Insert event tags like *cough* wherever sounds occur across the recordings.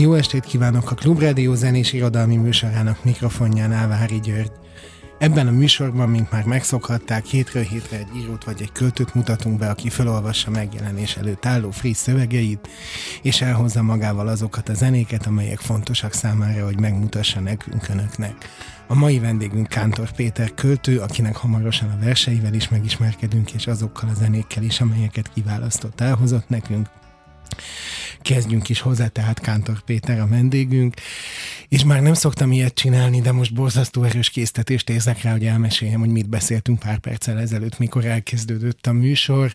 Jó estét kívánok a Klubrádió zenés irodalmi műsorának mikrofonján Vári György. Ebben a műsorban, mint már megszokhatták, hétről hétre egy írót vagy egy költőt mutatunk be, aki felolvassa megjelenés előtt álló friss szövegeit, és elhozza magával azokat a zenéket, amelyek fontosak számára, hogy megmutassa nekünk önöknek. A mai vendégünk Kántor Péter költő, akinek hamarosan a verseivel is megismerkedünk, és azokkal a zenékkel is, amelyeket kiválasztott, elhozott nekünk. Kezdjünk is hozzá, tehát Kántor Péter a vendégünk, és már nem szoktam ilyet csinálni, de most borzasztó erős késztetést érzek rá, hogy elmeséljem, hogy mit beszéltünk pár perccel ezelőtt, mikor elkezdődött a műsor.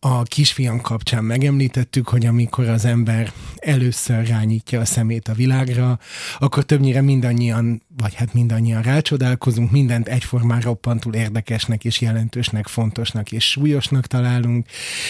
A kisfiam kapcsán megemlítettük, hogy amikor az ember először rányítja a szemét a világra, akkor többnyire mindannyian, vagy hát mindannyian rácsodálkozunk, mindent egyformán roppantul érdekesnek és jelentősnek, fontosnak és súlyosnak találunk,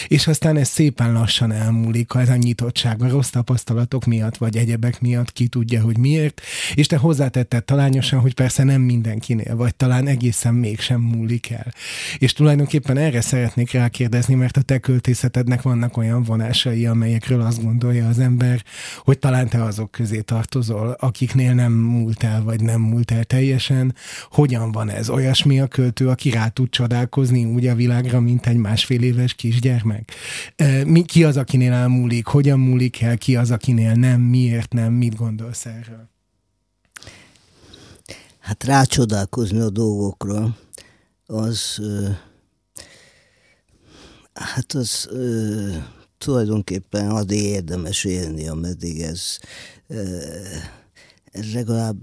és aztán ez szépen lassan elmúlik, ha ez a nyitottság a rossz tapasztalatok miatt, vagy egyebek miatt, ki tudja, hogy miért, és te hozzátetted talányosan, hogy persze nem mindenkinél, vagy talán egészen mégsem múlik el. És tulajdonképpen erre szeretnék rákérdezni, mert a te költészetednek vannak olyan vonásai, amelyekről azt gondolja az ember, hogy talán te azok közé tartozol, akiknél nem múlt el, vagy nem múlt el teljesen. Hogyan van ez? Olyasmi a költő, aki rá tud csodálkozni úgy a világra, mint egy másfél éves kisgyermek? Mi, ki az, akinél elmúlik? Hogyan múlik el? Ki az, akinél nem? Miért nem? Mit gondolsz erről? hát rácsodálkozni a dolgokra, az hát az tulajdonképpen addig érdemes élni, ameddig ez, ez legalább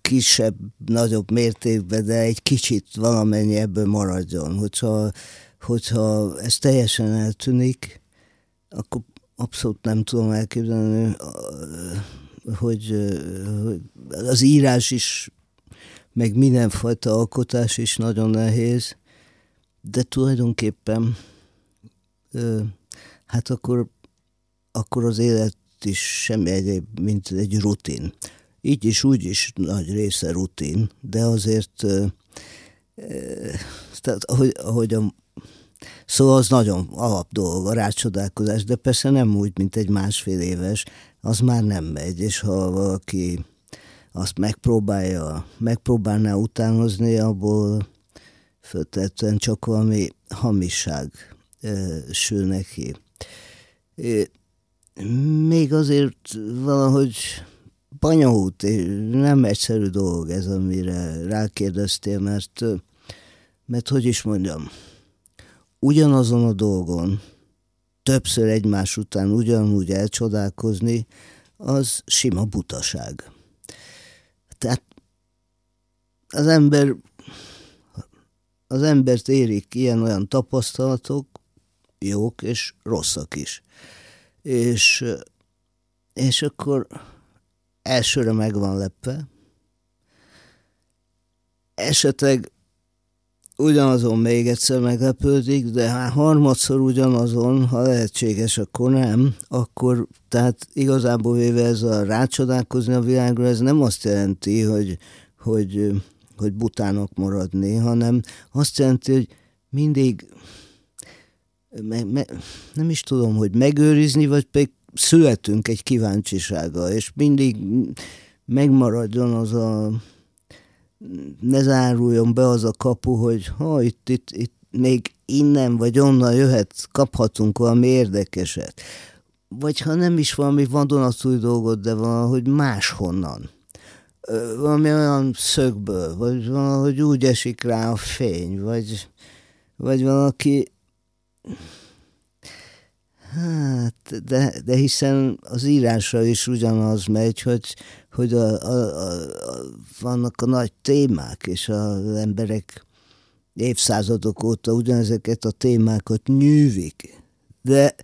kisebb, nagyobb mértékben, de egy kicsit valamennyi ebből maradjon. Hogyha, hogyha ez teljesen eltűnik, akkor abszolút nem tudom elképzelni, hogy, hogy az írás is, meg mindenfajta alkotás is nagyon nehéz, de tulajdonképpen hát akkor, akkor az élet is semmi egyéb, mint egy rutin. Így is, úgy is nagy része rutin, de azért tehát ahogy, ahogy a Szóval az nagyon alap dolog, a rácsodálkozás, de persze nem úgy, mint egy másfél éves, az már nem megy, és ha valaki azt megpróbálja, megpróbálná utánozni, abból föltetően csak valami hamisság e, sül neki. Még azért valahogy banyahút, nem egyszerű dolog ez, amire rákérdeztél, mert, mert hogy is mondjam, ugyanazon a dolgon többször egymás után ugyanúgy elcsodálkozni, az sima butaság. Tehát az ember az embert érik ilyen-olyan tapasztalatok, jók és rosszak is. És, és akkor elsőre meg van lepve, esetleg ugyanazon még egyszer meglepődik, de hát harmadszor ugyanazon, ha lehetséges, akkor nem, akkor tehát igazából véve ez a rácsodálkozni a világra, ez nem azt jelenti, hogy, hogy, hogy butának maradni, hanem azt jelenti, hogy mindig me, me, nem is tudom, hogy megőrizni, vagy pedig születünk egy kíváncsisága, és mindig megmaradjon az a ne záruljon be az a kapu, hogy ha itt, itt, itt még innen vagy onnan jöhet, kaphatunk valami érdekeset. Vagy ha nem is valami vadonatúj dolgot, de valahogy máshonnan. Valami olyan szögből, vagy valahogy úgy esik rá a fény, vagy, vagy valaki Hát, de, de hiszen az írásra is ugyanaz megy, hogy, hogy a, a, a, vannak a nagy témák, és az emberek évszázadok óta ugyanezeket a témákat nyűvik. De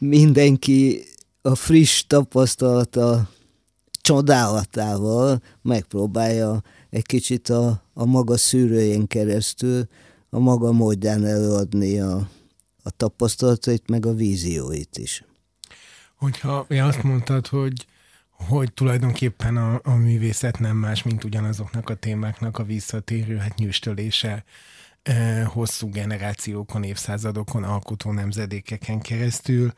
mindenki a friss tapasztalata csodálatával megpróbálja egy kicsit a, a maga szűrőjén keresztül a maga módján előadni a, a tapasztalatait, meg a vízióit is. Hogyha ja, azt mondtad, hogy hogy tulajdonképpen a, a művészet nem más, mint ugyanazoknak a témáknak a visszatérő, hát nyűstölése eh, hosszú generációkon, évszázadokon, alkotó nemzedékeken keresztül,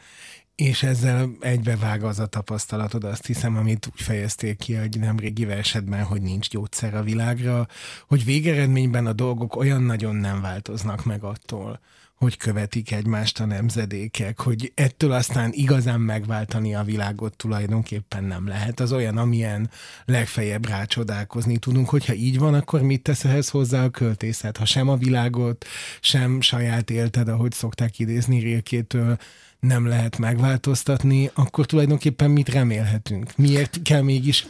és ezzel egybevág az a tapasztalatod, azt hiszem, amit úgy fejeztél ki egy nemrégi versedben, hogy nincs gyógyszer a világra, hogy végeredményben a dolgok olyan nagyon nem változnak meg attól, hogy követik egymást a nemzedékek, hogy ettől aztán igazán megváltani a világot tulajdonképpen nem lehet. Az olyan, amilyen legfeljebb rácsodálkozni tudunk. Hogyha így van, akkor mit tesz ehhez hozzá a költészet? Ha sem a világot, sem saját élted, ahogy szokták idézni Rilkétől, nem lehet megváltoztatni, akkor tulajdonképpen mit remélhetünk? Miért kell mégis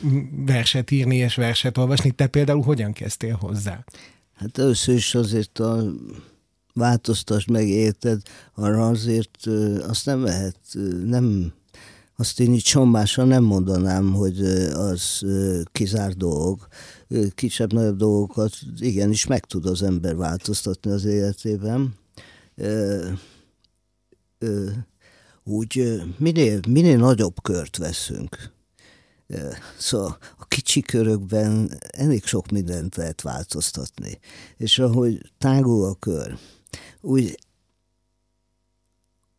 verset írni és verset olvasni? Te például hogyan kezdtél hozzá? Hát először is azért a változtasd meg, érted, arra azért azt nem lehet, nem, azt én így csombásan nem mondanám, hogy az kizár dolog. Kisebb-nagyobb dolgokat igenis meg tud az ember változtatni az életében. Úgy minél, minél nagyobb kört veszünk, Szóval a kicsi körökben elég sok mindent lehet változtatni. És ahogy tágul a kör, úgy,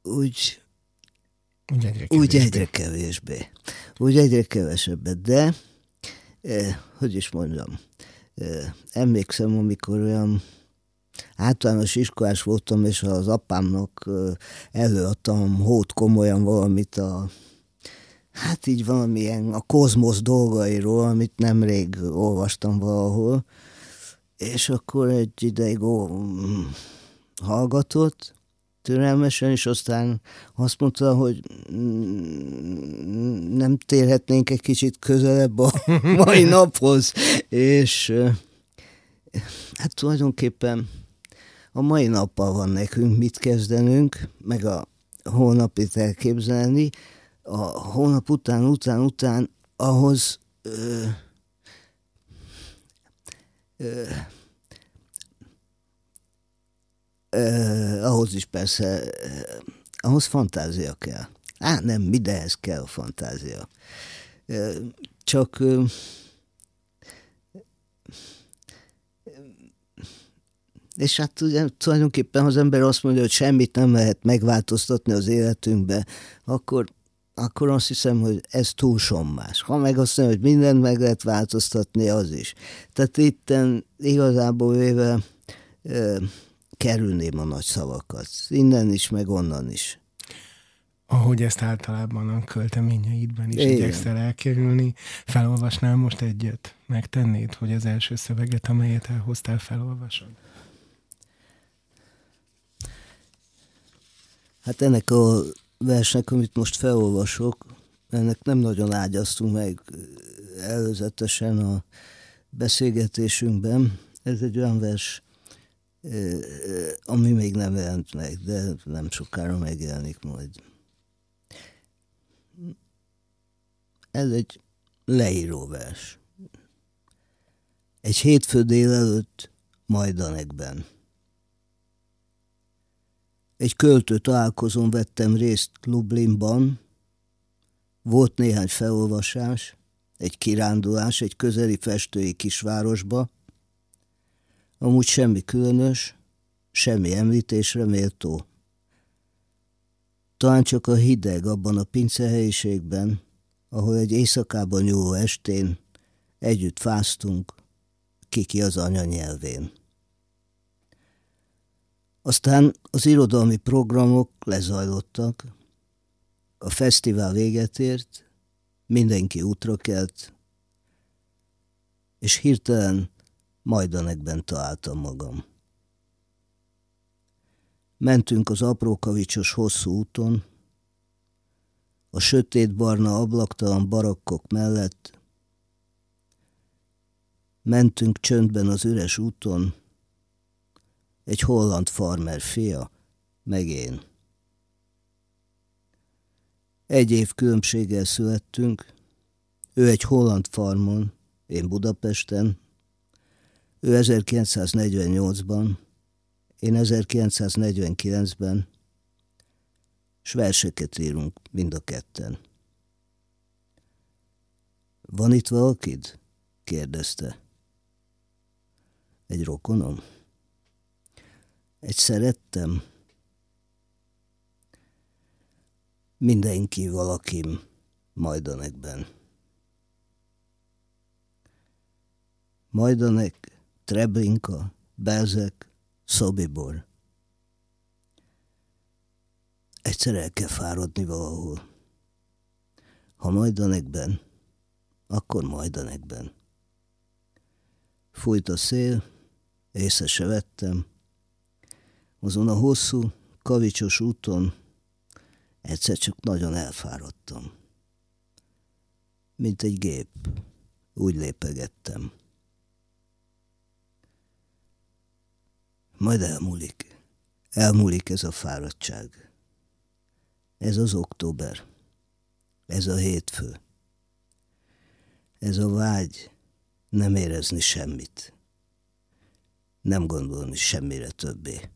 úgy, úgy egyre kevésbé. Úgy egyre kevésbé. Úgy egyre kevesebbet. De, eh, hogy is mondjam, eh, emlékszem, amikor olyan általános iskolás voltam, és az apámnak előadtam hót komolyan valamit a hát így valamilyen a kozmosz dolgairól, amit nemrég olvastam valahol, és akkor egy ideig ó, hallgatott, türelmesen, és aztán azt mondta, hogy mm, nem térhetnénk egy kicsit közelebb a *laughs* mai naphoz, és hát tulajdonképpen a mai nappal van nekünk mit kezdenünk, meg a holnapit elképzelni, a hónap után, után, után ahhoz ö, ö, eh, ahhoz is persze, eh, ahhoz fantázia kell. Á, nem, mindenhez kell fantázia. Eh, csak eh, és hát ugye tulajdonképpen ha az ember azt mondja, hogy semmit nem lehet megváltoztatni az életünkbe, akkor, akkor azt hiszem, hogy ez túl sommás. Ha meg azt mondja, hogy mindent meg lehet változtatni, az is. Tehát itten igazából véve kerülném a nagy szavakat. Innen is, meg onnan is. Ahogy ezt általában a költeményeidben is Igen. igyekszel elkerülni, felolvasnál most egyet? Megtennéd, hogy az első szöveget, amelyet elhoztál, felolvasod? Hát ennek a versnek, amit most felolvasok, ennek nem nagyon ágyaztunk meg előzetesen a beszélgetésünkben. Ez egy olyan vers, ami még nem jelent meg, de nem sokára megjelenik majd. Ez egy leíróvers. Egy hétfő délelőtt Majdanekben. Egy költő találkozón vettem részt Lublinban, volt néhány felolvasás, egy kirándulás egy közeli festői kisvárosba, Amúgy semmi különös, semmi említésre méltó. Talán csak a hideg abban a pincehelyiségben, ahol egy éjszakában nyúló estén együtt fáztunk, kiki az anyanyelvén. Aztán az irodalmi programok lezajlottak, a fesztivál véget ért, mindenki útra kelt, és hirtelen Majdanekben találtam magam. Mentünk az aprókavicsos hosszú úton, a sötét-barna ablaktalan barakkok mellett, mentünk csöndben az üres úton, egy holland farmer fia, meg én. Egy év különbséggel születtünk. Ő egy holland farmon, én Budapesten. Ő 1948-ban, én 1949-ben, s verseket írunk mind a ketten. Van itt valakid? kérdezte. Egy rokonom? Egy szerettem? Mindenki valakim Majdanekben. Majdanek, Treblinka, Belzek, Szobibor. Egyszer el kell fáradni valahol. Ha Majdanekben, akkor Majdanekben. Fújt a szél, észre se vettem. Azon a hosszú, kavicsos úton egyszer csak nagyon elfáradtam. Mint egy gép, úgy lépegettem. Majd elmúlik. Elmúlik ez a fáradtság. Ez az október. Ez a hétfő. Ez a vágy nem érezni semmit. Nem gondolni semmire többé.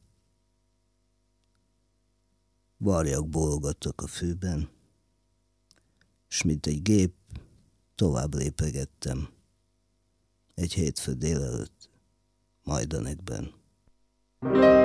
Varjak bólogattak a fűben, s mint egy gép tovább lépegettem. Egy hétfő délelőtt Majdanekben. azt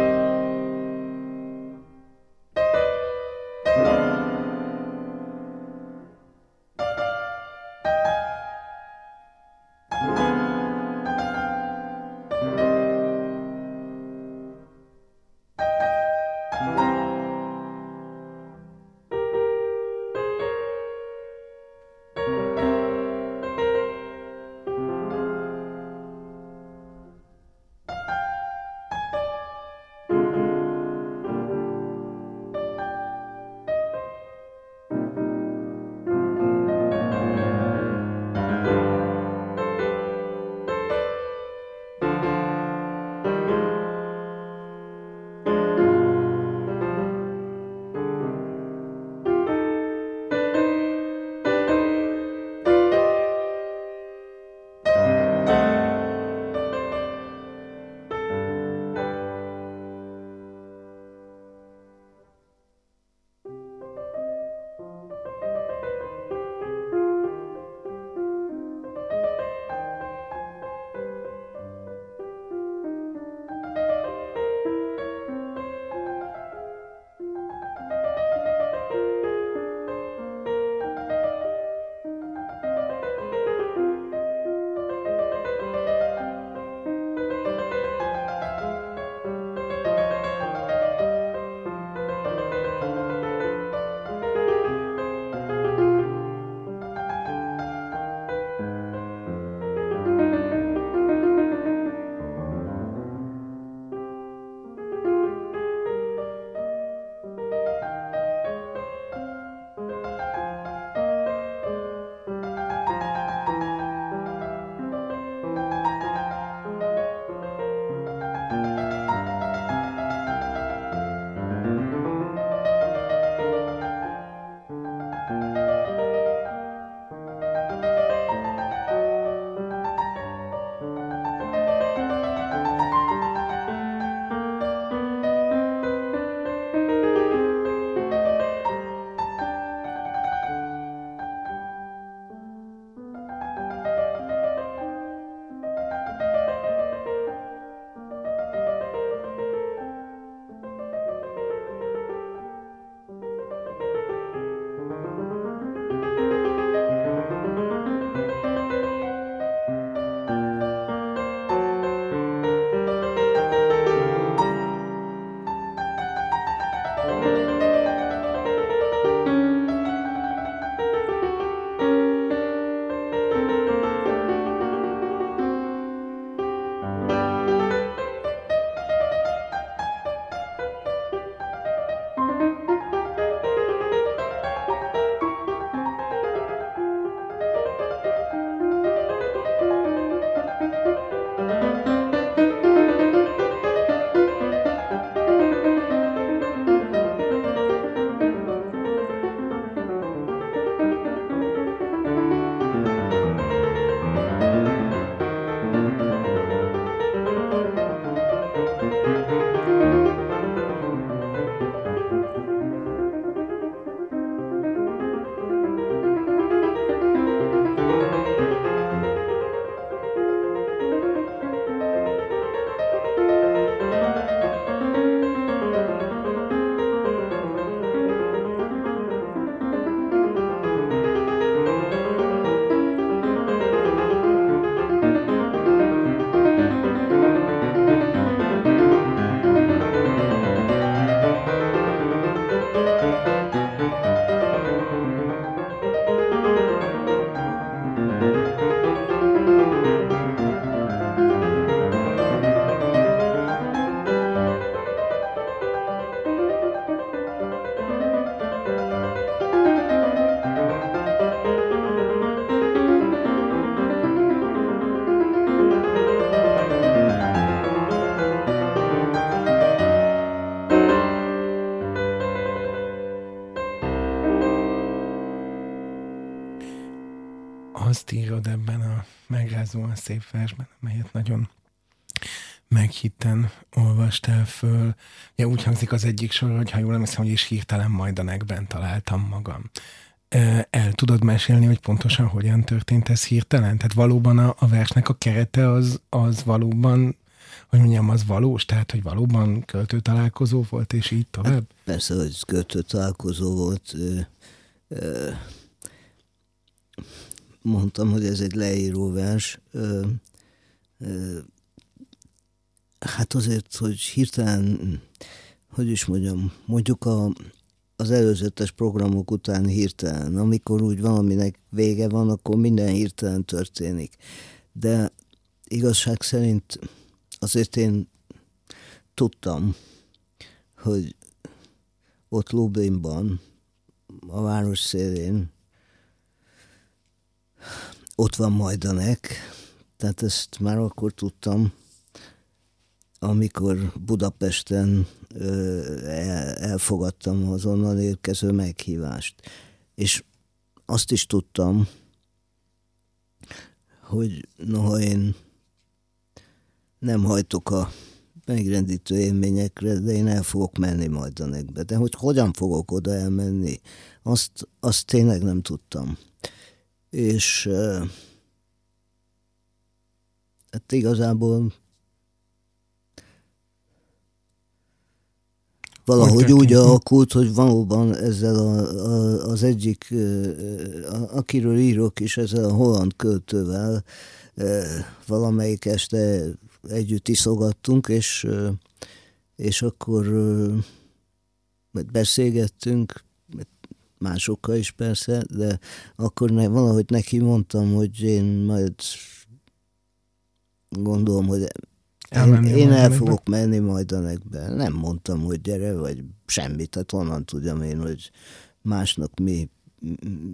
megrázóan szép versben, amelyet nagyon meghitten olvastál föl. Ugye úgy hangzik az egyik sor, hogy ha jól emlékszem, hogy is hirtelen majdanekben találtam magam. El tudod mesélni, hogy pontosan hogyan történt ez hirtelen? Tehát valóban a, a versnek a kerete az, az valóban hogy mondjam, az valós? Tehát, hogy valóban költő találkozó volt, és így tovább? Hát persze, hogy költő találkozó volt. Mondtam, hogy ez egy leíró vers. Hát azért, hogy hirtelen, hogy is mondjam, mondjuk a, az előzetes programok után hirtelen, amikor úgy valaminek vége van, akkor minden hirtelen történik. De igazság szerint azért én tudtam, hogy ott Lublinban, a város szélén, ott van Majdanek, tehát ezt már akkor tudtam, amikor Budapesten elfogadtam az onnan érkező meghívást. És azt is tudtam, hogy noha én nem hajtok a megrendítő élményekre, de én el fogok menni majd a nekbe. De hogy hogyan fogok oda elmenni, azt, azt tényleg nem tudtam. És hát igazából valahogy úgy alakult, hogy valóban ezzel a, a, az egyik, a, akiről írok is, ezzel a holland költővel valamelyik este együtt iszogattunk, és, és akkor beszélgettünk, másokkal is persze, de akkor ne, valahogy neki mondtam, hogy én majd gondolom, hogy Elmenni én, én el fogok menni majd a nekbe. Nem mondtam, hogy gyere, vagy semmit, tehát honnan tudjam én, hogy másnak mi,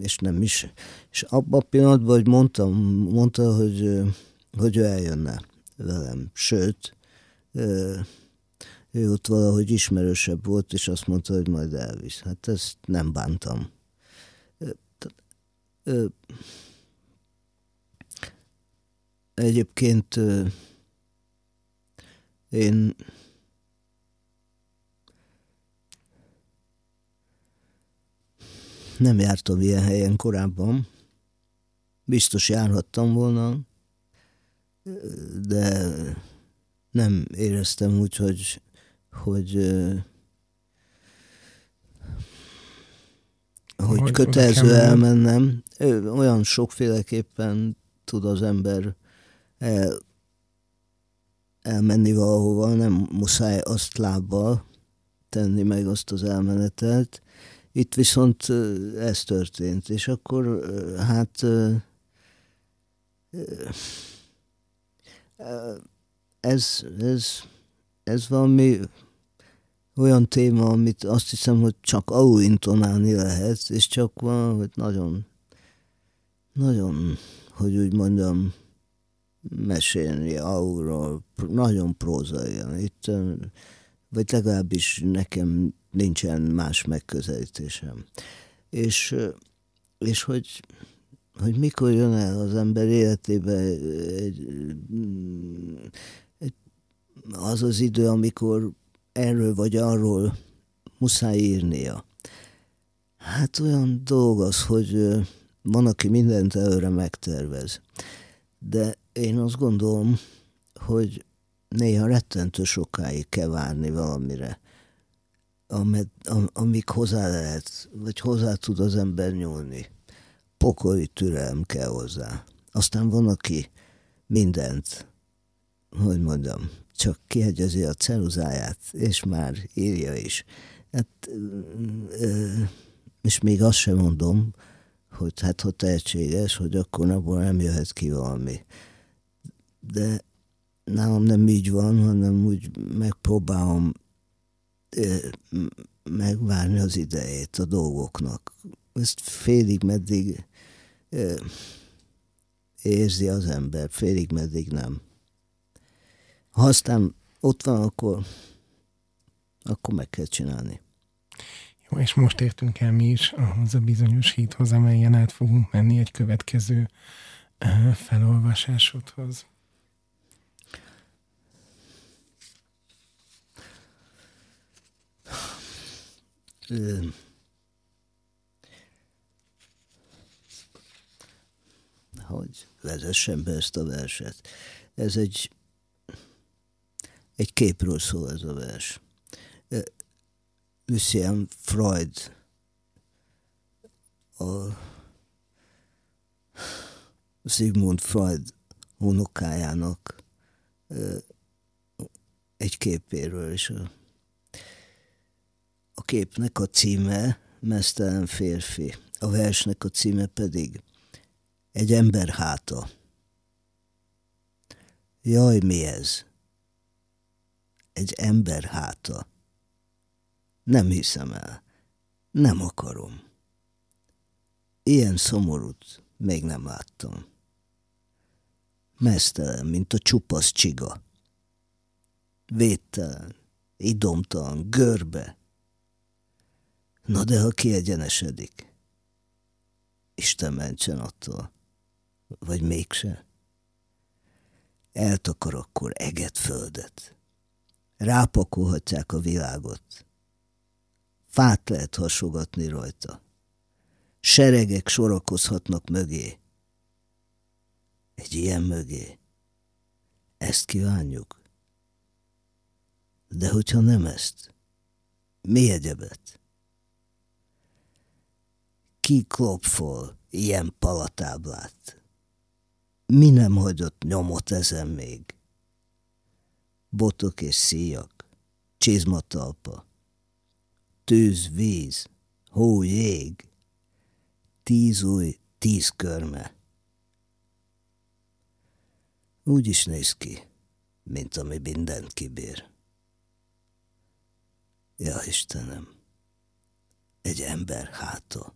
és nem is. És abban a pillanatban, hogy mondtam, mondta, hogy, hogy ő eljönne velem. Sőt, ő ott valahogy ismerősebb volt, és azt mondta, hogy majd elvisz. Hát ezt nem bántam. Egyébként én nem jártam ilyen helyen korábban. Biztos járhattam volna, de nem éreztem úgy, hogy, hogy, hogy, hogy kötelező elmennem. Olyan sokféleképpen tud az ember el, elmenni valahova, nem muszáj azt lábbal tenni meg azt az elmenetet. Itt viszont ez történt, és akkor hát ez, ez, ez valami olyan téma, amit azt hiszem, hogy csak alul intonálni lehet, és csak hogy nagyon, nagyon, hogy úgy mondjam, mesélni alulról, nagyon prózaian. Itt, vagy legalábbis nekem nincsen más megközelítésem. És, és hogy hogy mikor jön el az ember életébe egy, az az idő, amikor erről vagy arról muszáj írnia. Hát olyan dolog az, hogy van, aki mindent előre megtervez. De én azt gondolom, hogy néha rettentő sokáig kell várni valamire, amed, am, amíg hozzá lehet, vagy hozzá tud az ember nyúlni pokoli türelem kell hozzá. Aztán van, aki mindent, hogy mondjam, csak kiegyezi a ceruzáját, és már írja is. Hát, és még azt sem mondom, hogy hát ha tehetséges, hogy akkor abból nem jöhet ki valami. De nálam nem így van, hanem úgy megpróbálom megvárni az idejét a dolgoknak. Ezt félig meddig érzi az ember, félig meddig nem. Ha aztán ott van, akkor, akkor meg kell csinálni. és most értünk el mi is ahhoz a bizonyos híthoz, amelyen át fogunk menni egy következő felolvasásodhoz. hogy vezessem be ezt a verset. Ez egy, egy képről szól ez a vers. Lucien Freud a Sigmund Freud unokájának egy képéről, és a, a képnek a címe Mesztelen férfi, a versnek a címe pedig Egy ember háta. Jaj, mi ez? Egy ember háta. Nem hiszem el. Nem akarom. Ilyen szomorút még nem láttam. Mesztelen, mint a csupasz csiga. Védtelen, idomtalan, görbe. Na de ha kiegyenesedik, Isten mentsen attól, vagy mégse. Eltakar akkor eget földet. Rápakolhatják a világot. Fát lehet hasogatni rajta. Seregek sorakozhatnak mögé. Egy ilyen mögé. Ezt kívánjuk. De hogyha nem ezt, mi egyebet? Ki klopfol ilyen palatáblát? Mi nem hagyott nyomot ezen még? Botok és szíjak, csizmatalpa, tűz, víz, hó, jég, tíz új, tíz körme. Úgy is néz ki, mint ami mindent kibír. Ja, Istenem, egy ember háta.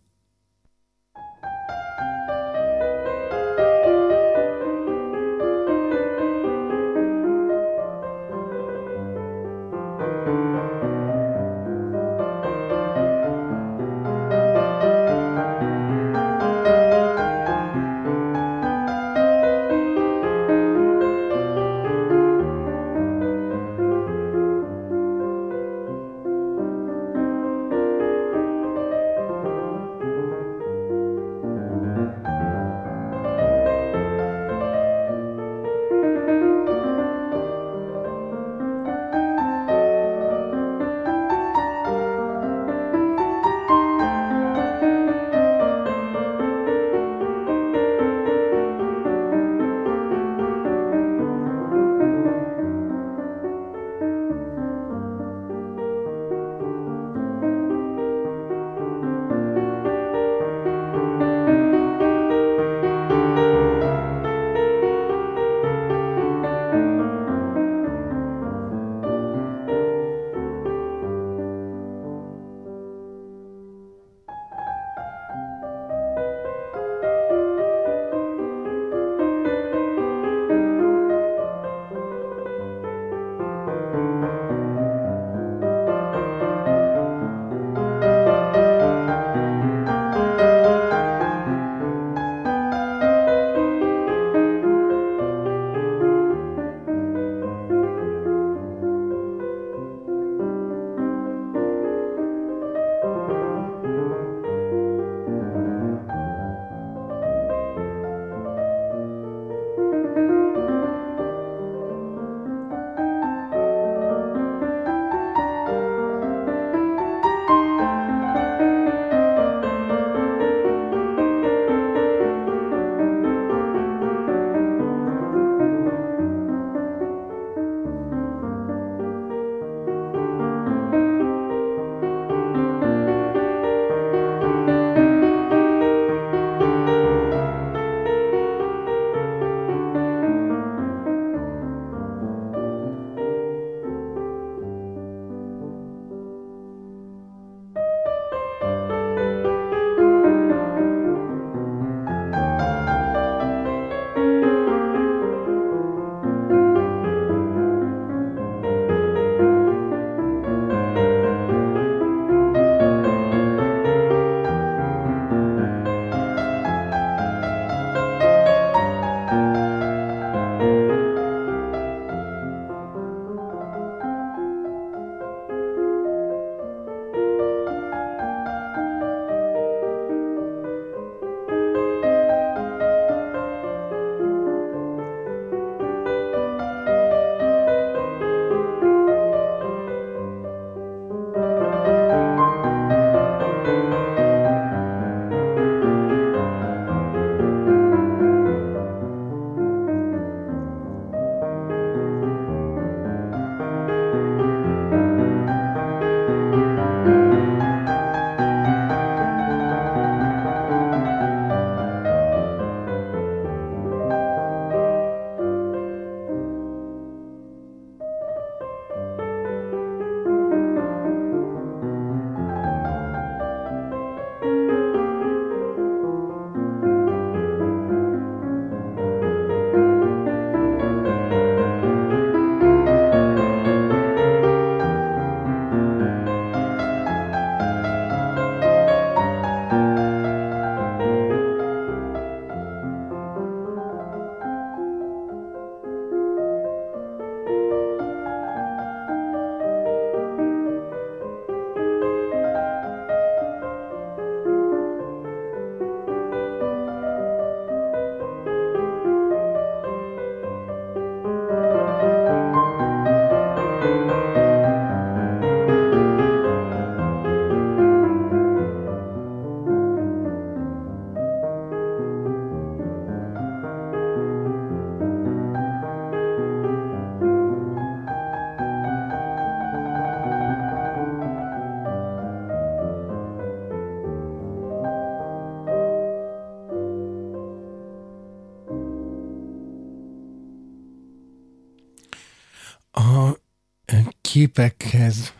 Képekhez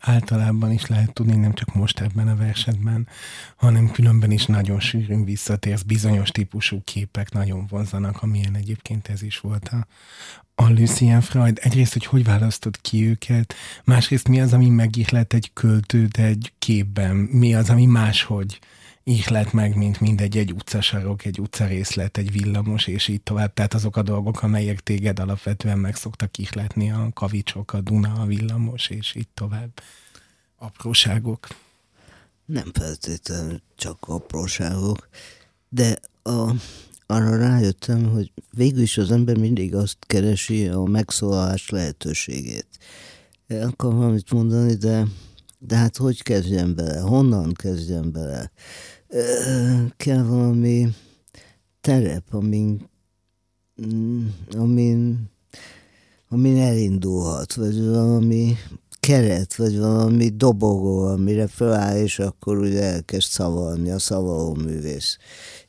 általában is lehet tudni, nem csak most ebben a versetben, hanem különben is nagyon sűrűn visszatérsz, bizonyos típusú képek nagyon vonzanak, amilyen egyébként ez is volt a, a Lucien Freud. Egyrészt, hogy hogy választod ki őket, másrészt mi az, ami megihlet egy költőt egy képben, mi az, ami máshogy ihlet meg, mint mindegy egy utcasarok, egy utcarészlet, egy villamos, és így tovább. Tehát azok a dolgok, amelyek téged alapvetően meg szoktak ihletni, a kavicsok, a Duna, a villamos, és így tovább. Apróságok. Nem feltétlenül csak apróságok, de a, arra rájöttem, hogy végül is az ember mindig azt keresi a megszólalás lehetőségét. El akar valamit mondani, de, de hát hogy kezdjem bele? Honnan kezdjem bele? Kell valami terep, amin, amin, amin elindulhat, vagy valami keret, vagy valami dobogó, amire feláll, és akkor ugye elkezd szavalni a szavaló művész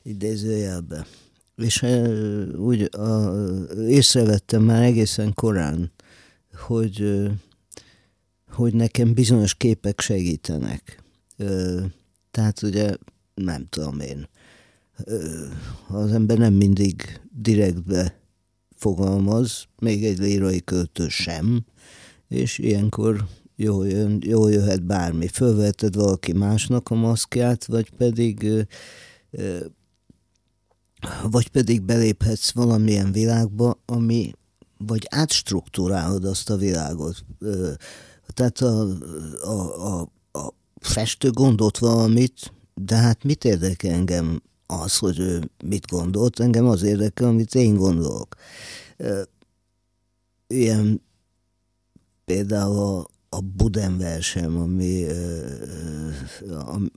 idézőjelbe. És úgy a, észrevettem már egészen korán, hogy, hogy nekem bizonyos képek segítenek. Tehát ugye nem tudom én, az ember nem mindig direktbe fogalmaz, még egy lírai költő sem, és ilyenkor jó, jön, jó jöhet bármi. Fölveted valaki másnak a maszkját, vagy pedig vagy pedig beléphetsz valamilyen világba, ami vagy átstruktúrálod azt a világot. Tehát a, a, a, a festő gondolt valamit, de hát mit érdekel engem az, hogy ő mit gondolt? Engem az érdekel, amit én gondolok. Ilyen például a, a Buden versem, ami,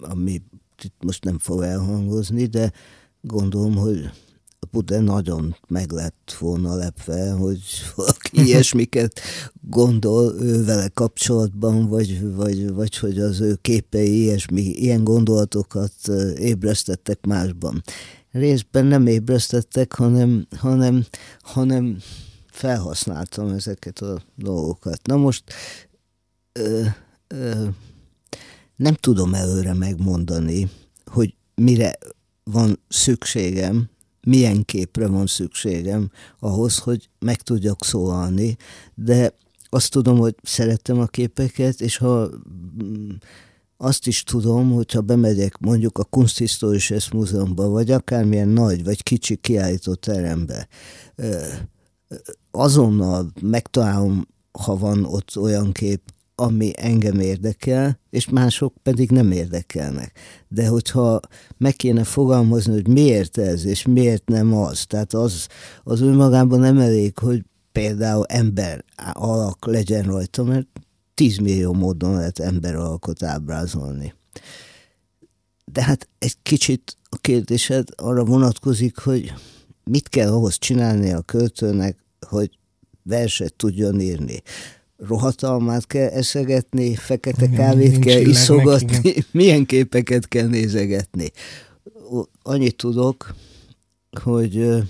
ami itt most nem fog elhangozni, de gondolom, hogy Buddha nagyon meg lett volna lepve, hogy valaki *laughs* ilyesmiket gondol ő vele kapcsolatban, vagy, vagy, vagy hogy az ő képei ilyesmi, ilyen gondolatokat ébresztettek másban. Részben nem ébresztettek, hanem, hanem, hanem felhasználtam ezeket a dolgokat. Na most ö, ö, nem tudom előre megmondani, hogy mire van szükségem, milyen képre van szükségem ahhoz, hogy meg tudjak szólalni, de azt tudom, hogy szerettem a képeket, és ha mm, azt is tudom, hogyha bemegyek mondjuk a Kunsthistorisches Múzeumban, vagy akármilyen nagy, vagy kicsi kiállító terembe, azonnal megtalálom, ha van ott olyan kép, ami engem érdekel, és mások pedig nem érdekelnek. De hogyha meg kéne fogalmazni, hogy miért ez, és miért nem az, tehát az, az önmagában nem elég, hogy például ember alak legyen rajta, mert 10 millió módon lehet ember alakot ábrázolni. De hát egy kicsit a kérdésed arra vonatkozik, hogy mit kell ahhoz csinálni a költőnek, hogy verset tudjon írni rohatalmát kell eszegetni, fekete Igen, kávét kell iszogatni, *laughs* milyen képeket kell nézegetni. Annyit tudok, hogy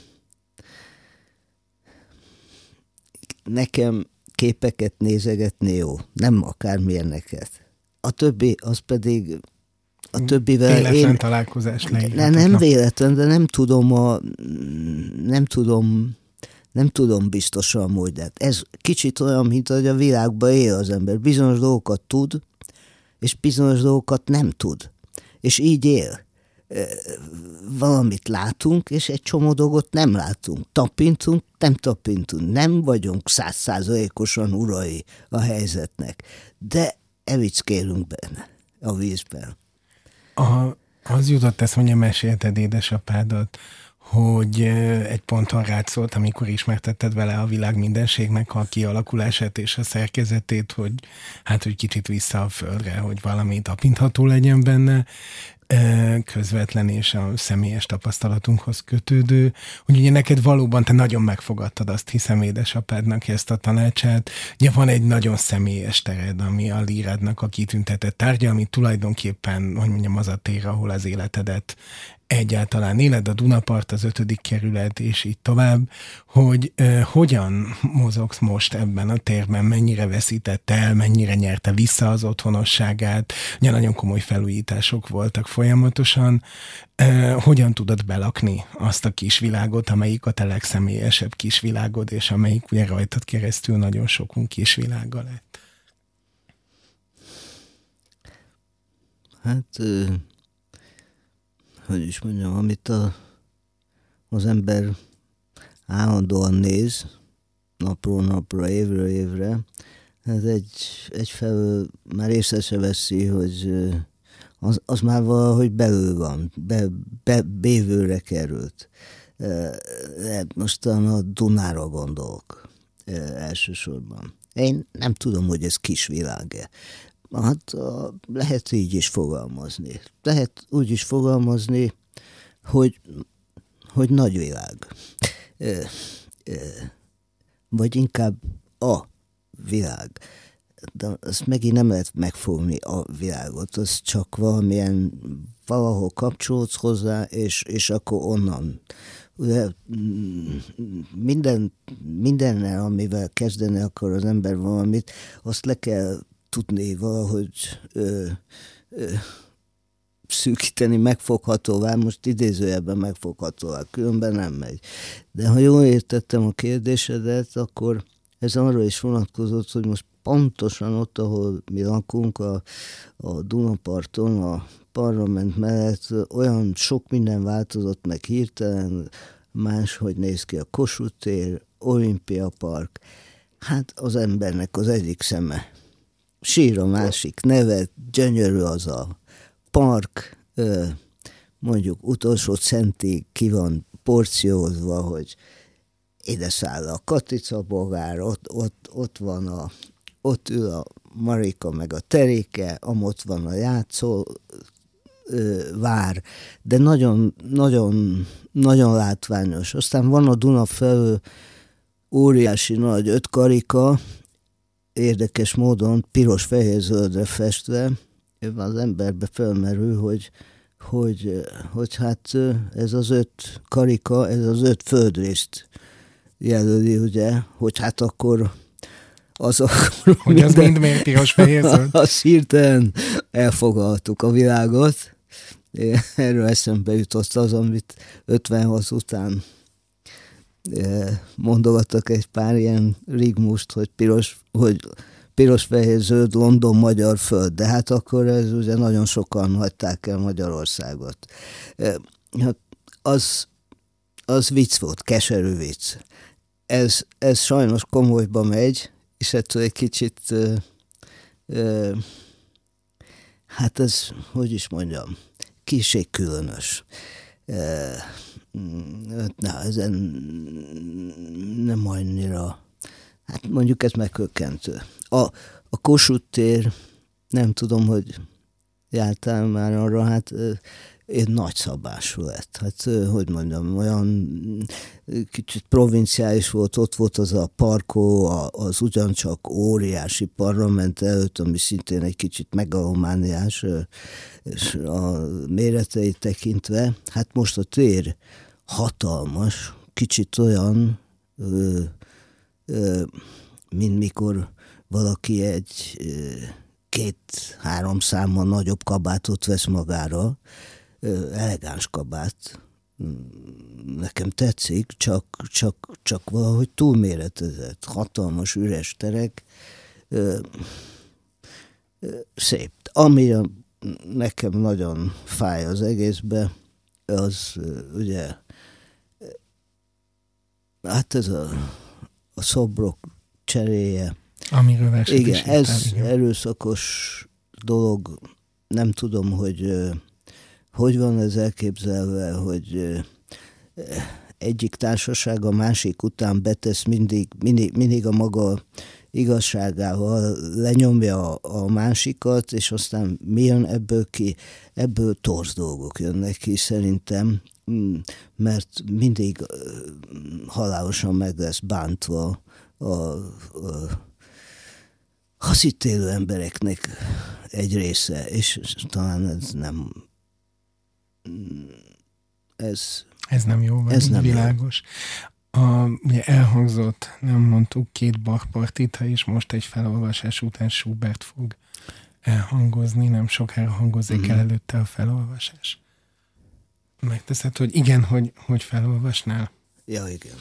nekem képeket nézegetni jó, nem akármilyeneket. A többi, az pedig a többivel Véletlen én... találkozás ne, Nem véletlen, de nem tudom a, nem tudom nem tudom biztosan hogy, de hát ez kicsit olyan, mint hogy a világban él az ember. Bizonyos dolgokat tud, és bizonyos dolgokat nem tud. És így él. Valamit látunk, és egy csomó dolgot nem látunk. Tapintunk, nem tapintunk. Nem vagyunk százszázalékosan urai a helyzetnek. De evickélünk benne a vízben. A, az jutott ezt, mondja, mesélted édesapádat, hogy egy ponton rád amikor ismertetted vele a világ mindenségnek a kialakulását és a szerkezetét, hogy hát, hogy kicsit vissza a földre, hogy valami tapintható legyen benne, közvetlen és a személyes tapasztalatunkhoz kötődő, hogy ugye neked valóban te nagyon megfogadtad azt, hiszem édesapádnak ezt a tanácsát. Ugye van egy nagyon személyes tered, ami a lírádnak a kitüntetett tárgya, ami tulajdonképpen, hogy mondjam, az a tér, ahol az életedet egyáltalán éled, a Dunapart, az ötödik kerület, és így tovább, hogy uh, hogyan mozogsz most ebben a térben, mennyire veszített el, mennyire nyerte vissza az otthonosságát, ugye nagyon komoly felújítások voltak folyamatosan, uh, hogyan tudod belakni azt a kisvilágot, amelyik a te legszemélyesebb kisvilágod, és amelyik ugye rajtad keresztül nagyon sokunk kisvilága lett? Hát hogy is mondjam, amit a, az ember állandóan néz, napról napra, évről évre, ez egy, egyfelől már észre se veszi, hogy az, az már valahogy belül van, be, be, bévőre került. Mostan a Dunára gondolok elsősorban. Én nem tudom, hogy ez kisvilág-e. Hát lehet így is fogalmazni. Lehet úgy is fogalmazni, hogy, hogy nagyvilág. Vagy inkább a világ. De azt megint nem lehet megfogni a világot, az csak valamilyen valahol kapcsolódsz hozzá, és, és akkor onnan. Ugye, minden, mindennel, amivel kezdeni akar az ember valamit, azt le kell tudni valahogy ö, ö, szűkíteni megfoghatóvá, most idézőjelben megfoghatóvá, különben nem megy. De ha jól értettem a kérdésedet, akkor ez arra is vonatkozott, hogy most pontosan ott, ahol mi lakunk, a, a Dunaparton, a parlament mellett olyan sok minden változott meg hirtelen, máshogy néz ki a Kossuth tér, Olimpia Park, hát az embernek az egyik szeme sír a másik nevet, gyönyörű az a park, mondjuk utolsó centig ki van porciózva, hogy ide száll a Katica bogár, ott, ott, ott van a, ott ül a Marika meg a Teréke, amott van a játszó vár, de nagyon, nagyon, nagyon látványos. Aztán van a Duna felül óriási nagy öt karika, érdekes módon piros-fehér-zöldre festve, az emberbe felmerül, hogy, hogy, hogy hát ez az öt karika, ez az öt földrészt jelöli, ugye, hogy hát akkor az akkor Hogy minden, az mind piros fehér? *laughs* Azt hirtelen elfogaltuk a világot. Erről eszembe jutott az, amit 56 után mondogattak egy pár ilyen rigmust, hogy piros, hogy piros, fehér, zöld, London, magyar föld, de hát akkor ez ugye nagyon sokan hagyták el Magyarországot. Hát az, az vicc volt, keserű vicc. Ez, ez sajnos komolyba megy, és ettől egy kicsit hát ez, hogy is mondjam, kiség különös. Na, ezen nem annyira, hát mondjuk ez megkökkentő. A, a Kossuth tér, nem tudom, hogy jártál már arra, hát egy nagy szabású lett. Hát, hogy mondjam, olyan kicsit provinciális volt, ott volt az a parkó, az ugyancsak óriási parlament előtt, ami szintén egy kicsit megalomániás, és a méreteit tekintve. Hát most a tér hatalmas, kicsit olyan, ö, mint mikor valaki egy két-három számmal nagyobb kabátot vesz magára, elegáns kabát, nekem tetszik, csak, csak, csak valahogy túlméretezett, hatalmas üres terek, szép. Ami nekem nagyon fáj az egészbe, az ugye, hát ez a, a szobrok cseréje. Amiről Igen, ez igen. erőszakos dolog, nem tudom, hogy hogy van ez elképzelve, hogy egyik társaság a másik után betesz mindig, mindig, mindig a maga igazságával lenyomja a, a másikat, és aztán mi jön ebből ki? Ebből torz dolgok jönnek ki szerintem, mm, mert mindig halálosan meg lesz bántva a, a haszítélő embereknek egy része, és talán ez nem ez... Ez nem jó, vagy ez nem világos. Jó. A, ugye elhangzott, nem mondtuk, két Bach és most egy felolvasás után Schubert fog elhangozni, nem sokára hangozik mm. el előtte a felolvasás. Megteszed, hogy igen, hogy, hogy felolvasnál? Ja, igen.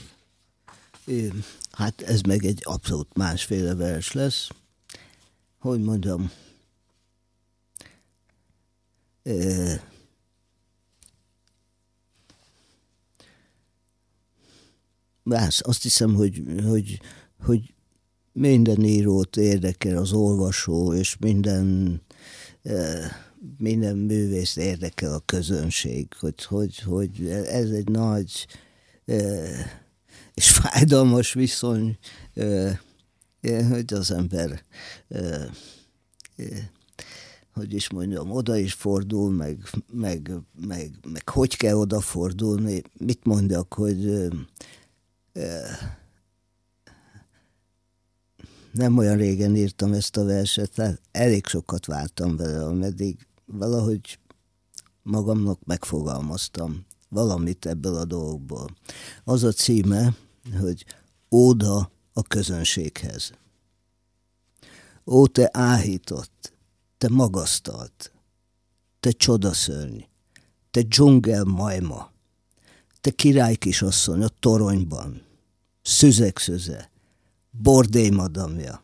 É, hát ez meg egy abszolút másféle vers lesz. Hogy mondjam, é, Más, azt hiszem, hogy, hogy, hogy minden írót érdekel az olvasó, és minden, minden művész érdekel a közönség, hogy, hogy, hogy ez egy nagy és fájdalmas viszony, hogy az ember hogy is mondjam, oda is fordul, meg, meg, meg, meg hogy kell odafordulni, mit mondjak, hogy nem olyan régen írtam ezt a verset, tehát elég sokat váltam vele, ameddig valahogy magamnak megfogalmaztam valamit ebből a dolgból. Az a címe, hogy Óda a közönséghez. Ó, te áhított, te magasztalt, te csodaszörny, te dzsungel majma, te király kisasszony a toronyban, szüzek-szüze, bordély madamja.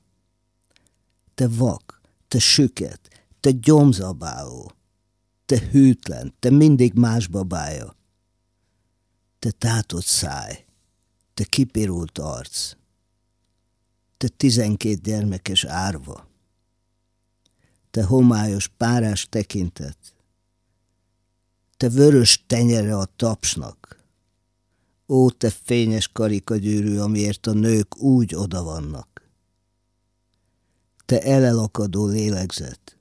Te vak, te süket, te gyomzabáló, te hűtlen, te mindig más babája. Te tátott száj, te kipirult arc, te tizenkét gyermekes árva, te homályos párás tekintet, te vörös tenyere a tapsnak, Ó, te fényes karikagyűrű, amiért a nők úgy oda vannak. Te elelakadó lélegzet,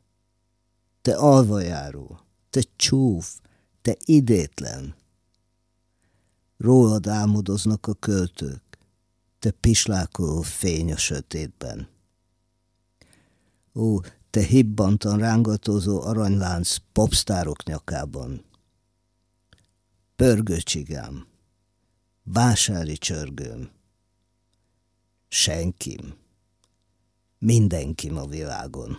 te alvajáró, te csúf, te idétlen. Rólad álmodoznak a költők, te pislákoló fény a sötétben. Ó, te hibbantan rángatózó aranylánc popstárok nyakában. Pörgőcsigám, vásári csörgőm, senkim, mindenkim a világon.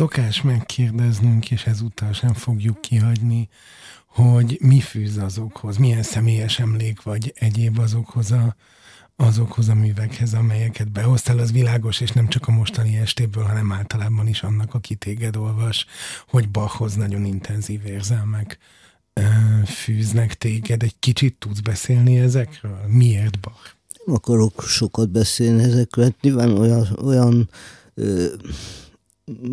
Szokás megkérdeznünk, és ezúttal sem fogjuk kihagyni, hogy mi fűz azokhoz, milyen személyes emlék vagy egyéb azokhoz a, azokhoz a művekhez, amelyeket behoztál, az világos, és nem csak a mostani estéből, hanem általában is annak, aki téged olvas, hogy Bachhoz nagyon intenzív érzelmek fűznek téged. Egy kicsit tudsz beszélni ezekről? Miért Bach? Nem akarok sokat beszélni ezekről, hát nyilván olyan, olyan ö,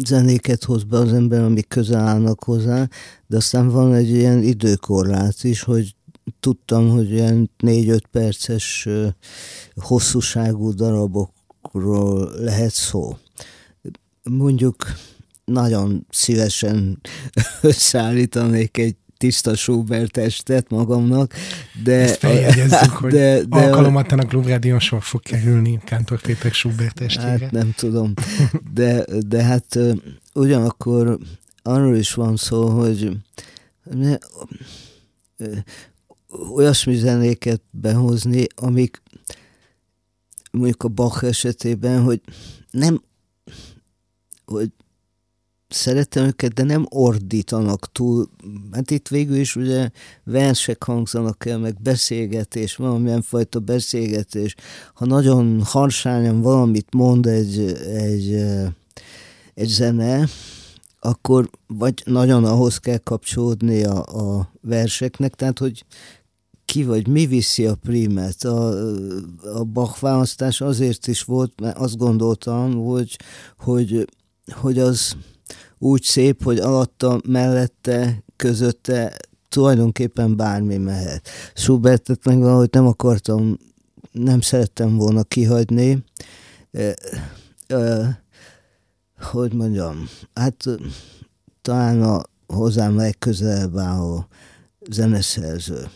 zenéket hoz be az ember, amik közel állnak hozzá, de aztán van egy ilyen időkorlát is, hogy tudtam, hogy ilyen négy-öt perces ö, hosszúságú darabokról lehet szó. Mondjuk nagyon szívesen *laughs* összeállítanék egy tiszta Schubert testet magamnak, de... Ezt feljegyezzük, *laughs* hogy de, de, alkalomattán a Klubrádión sor fog kerülni Kántor Péter Schubert testére. Hát nem tudom, *laughs* de, de hát ugyanakkor arról is van szó, hogy olyasmi zenéket behozni, amik mondjuk a Bach esetében, hogy nem hogy szeretem őket, de nem ordítanak túl. Hát itt végül is ugye versek hangzanak el, meg beszélgetés, valamilyen fajta beszélgetés. Ha nagyon harsányan valamit mond egy, egy, egy zene, akkor vagy nagyon ahhoz kell kapcsolódni a, a verseknek, tehát hogy ki vagy mi viszi a primet. A, a Bach választás azért is volt, mert azt gondoltam, hogy, hogy, hogy az úgy szép, hogy alatta, mellette, közötte tulajdonképpen bármi mehet. Schubertet meg valahogy nem akartam, nem szerettem volna kihagyni. Hogy mondjam, hát talán a hozzám legközelebb álló zeneszerző.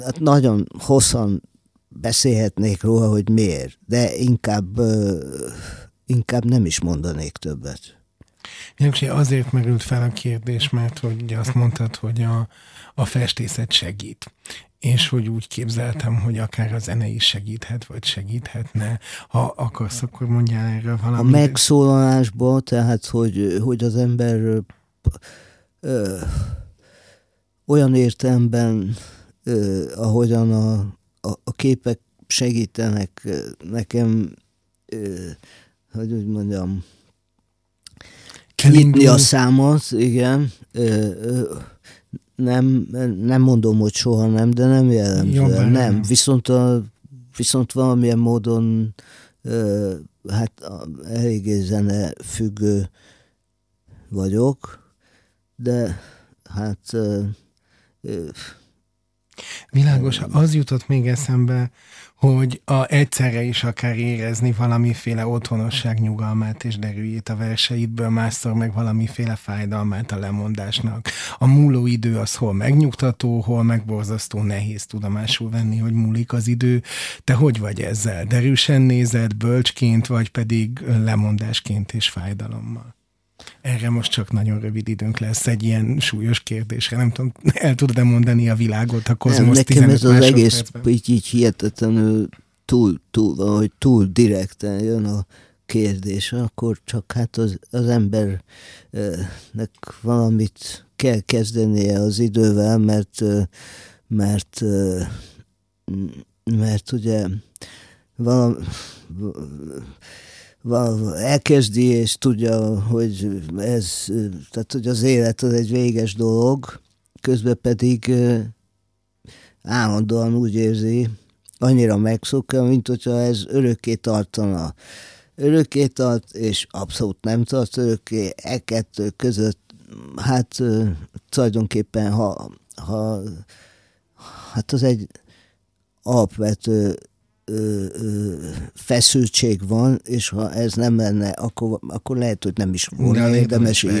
Hát nagyon hosszan beszélhetnék róla, hogy miért, de inkább, inkább nem is mondanék többet. Jancsi, azért merült fel a kérdés, mert hogy ugye azt mondtad, hogy a, a festészet segít és hogy úgy képzeltem, hogy akár a zene is segíthet, vagy segíthetne. Ha akarsz, akkor mondjál erről valamit. A megszólalásból, tehát, hogy, hogy az ember ö, olyan értelemben, ö, ahogyan a, a, a képek segítenek nekem, ö, hogy úgy mondjam, nyitni a számot, igen. Nem, nem mondom, hogy soha nem, de nem jellemzően. Nem, viszont, a, viszont valamilyen módon hát eléggé zene függő vagyok, de hát Világos, az jutott még eszembe, hogy a, egyszerre is akár érezni valamiféle otthonosság nyugalmát és derűjét a verseidből, másszor meg valamiféle fájdalmát a lemondásnak. A múló idő az hol megnyugtató, hol megborzasztó nehéz tudomásul venni, hogy múlik az idő. Te hogy vagy ezzel? Derűsen nézed, bölcsként, vagy pedig lemondásként és fájdalommal? Erre most csak nagyon rövid időnk lesz egy ilyen súlyos kérdésre. Nem tudom, el tudod-e mondani a világot, a kozmosz Nem, nekem ez az egész így, így hihetetlenül túl, túl, vagy túl direkten jön a kérdés, akkor csak hát az, az embernek valamit kell kezdenie az idővel, mert mert mert ugye valami, elkezdi, és tudja, hogy ez, tehát hogy az élet az egy véges dolog, közben pedig állandóan úgy érzi, annyira megszokja, mint hogyha ez örökké tartana. Örökké tart, és abszolút nem tart örökké, e kettő között, hát tulajdonképpen, ha, ha hát az egy alapvető ö, ö, feszültség van, és ha ez nem lenne, akkor, akkor lehet, hogy nem is volna érdemes írni.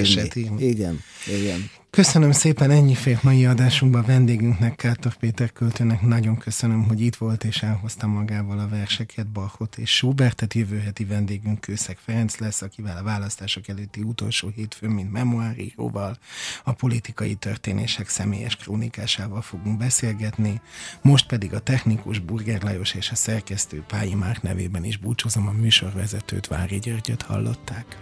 Igen, igen. Köszönöm szépen, ennyi fért mai adásunkban vendégünknek, Kártor Péter költőnek. Nagyon köszönöm, hogy itt volt és elhozta magával a verseket, Bachot és Schubertet. Jövő heti vendégünk Kőszeg Ferenc lesz, akivel a választások előtti utolsó hétfőn, mint memoáríróval, a politikai történések személyes krónikásával fogunk beszélgetni. Most pedig a technikus Burger Lajos és a szerkesztő Pályi Márk nevében is búcsúzom a műsorvezetőt, Vári Györgyöt hallották.